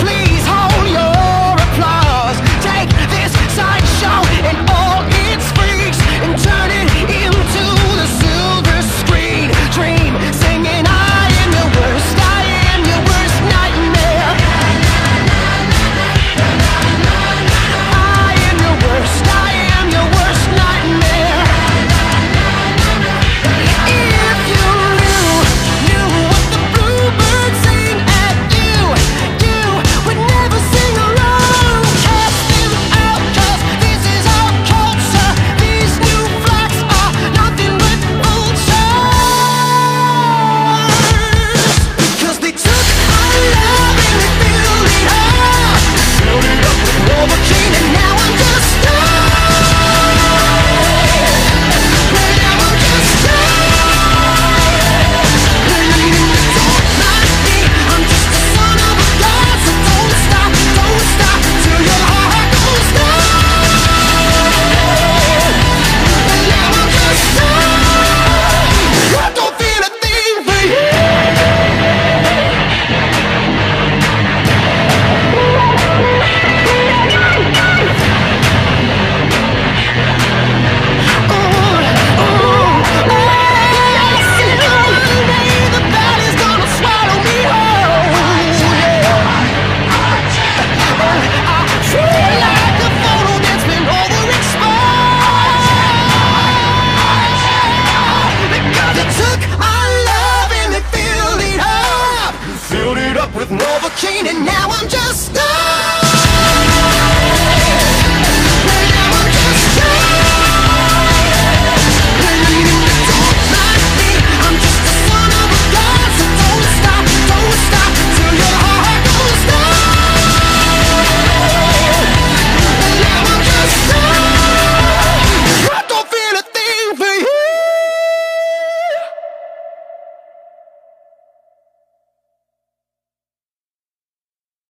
please.